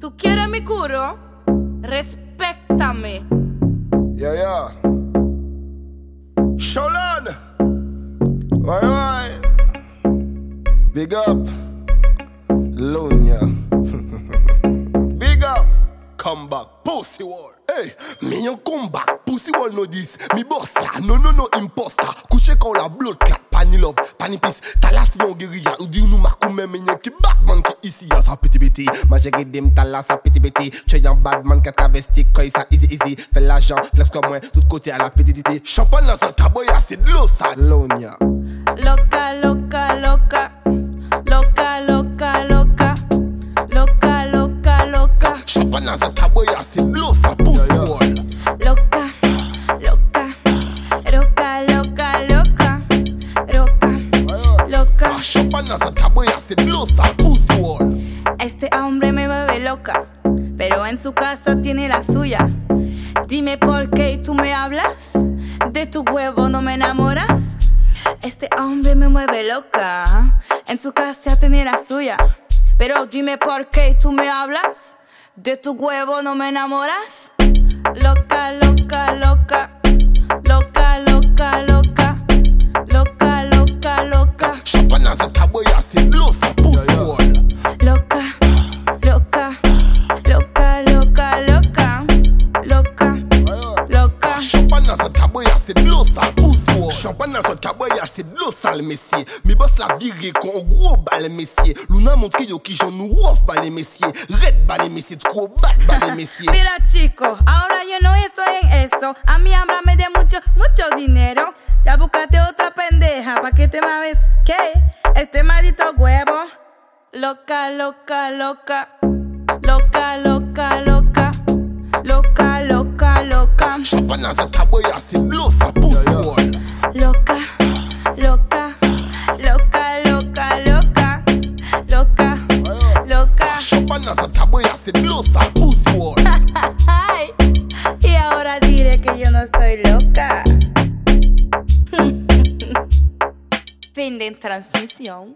¿Tú quieres mi curo? Respéctame. Yeah, yeah. Sholan! Why, why? Big up. Lunya. Big up. Come back. Pussy wall. Hey, me yon come back. Pussy wall know this. Me boss la. No, no, no, imposter. Couché quand la blood. Pani love, pani peace. Talas yon guérilla. Kat ki batman ki isi ya sa piti biti Ma jere dem tala sa piti biti Che yon badman kat travesti koy sa easy easy. Fè la flex kon mwen, tout kote a la piti diti Champan nan sa taboy asid lo sa lonya Loka, loka, loka Loka, loka, loka Loka, loka, loka Champan nan sa taboy asid lo sa pousa Este hombre me vuelve loca, pero en su casa tiene la suya. Dime por qué tú me hablas, de tu huevo no me enamoras. Este hombre me mueve loca, en su casa tiene la suya. Pero dime por qué tú me hablas, de tu huevo no me enamoras. Loca, nan sot kaboy ase dlo sal mesye Mi bos la vire kon gro bal mesye Luna montre yo ki jan nou wof bale mesye Red bale mesye, tro bat bale mesye Mira chico, ahora yo no estoy en eso. A mí háblame de mucho, mucho dinero. Ya buscaste otra pendeja, pa' que te mames que Este maldito huevo. Loca, loca, loca. Loca, loca, loca. Loca, loca, loca. Chapan nan sot kaboy ase dlo Ay, y ahora diré que yo no estoy loca. fin de transmisión.